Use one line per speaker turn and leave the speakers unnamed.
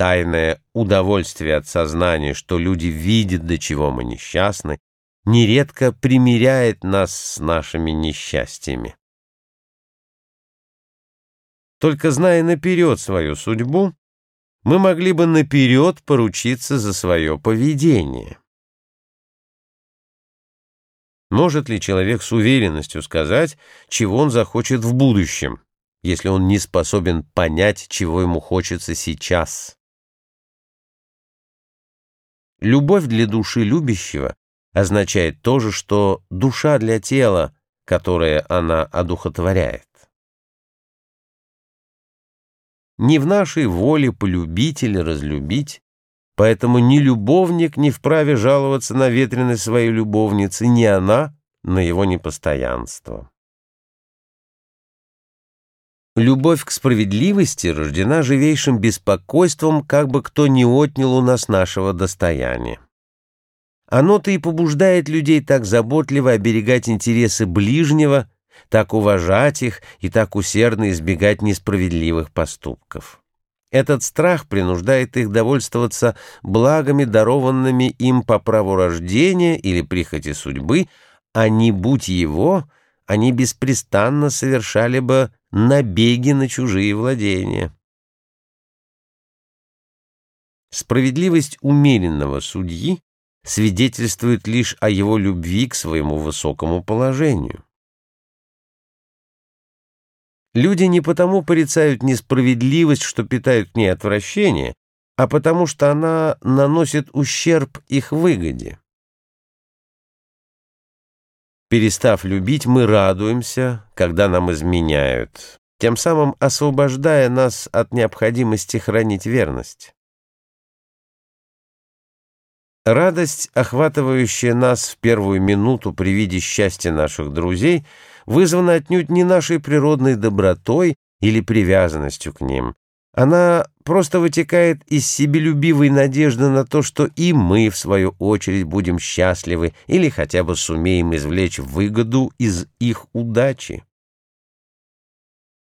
тайное удовольствие от сознания, что люди видят, до чего мы несчастны, нередко примиряет нас с нашими несчастьями. Только зная наперед свою судьбу, мы могли бы наперед поручиться за свое поведение. Может ли человек с уверенностью сказать, чего он захочет в будущем, если он не способен понять, чего ему хочется сейчас? Любовь для души любящего означает то же, что душа для тела, которое она одухотворяет. Не в нашей воле полюбить или разлюбить, поэтому ни любовник не вправе жаловаться на ветренность своей любовницы, ни она на его непостоянство. Любовь к справедливости рождена живейшим беспокойством, как бы кто не отнял у нас нашего достояния. Оно-то и побуждает людей так заботливо оберегать интересы ближнего, так уважать их и так усердно избегать несправедливых поступков. Этот страх принуждает их довольствоваться благами, дарованными им по праву рождения или прихоти судьбы, а не будь его, они беспрестанно совершали бы набеги на чужие владения. Справедливость умеренного судьи свидетельствует лишь о его любви к своему высокому положению. Люди не потому порицают несправедливость, что питают к ней отвращение, а потому что она наносит ущерб их выгоде. Перестав любить, мы радуемся, когда нам изменяют, тем самым освобождая нас от необходимости хранить верность. Радость, охватывающая нас в первую минуту при виде счастья наших друзей, вызвана отнюдь не нашей природной добротой или привязанностью к ним. Она просто вытекает из себелюбивой надежды на то, что и мы, в свою очередь, будем счастливы или хотя бы сумеем извлечь выгоду из их удачи.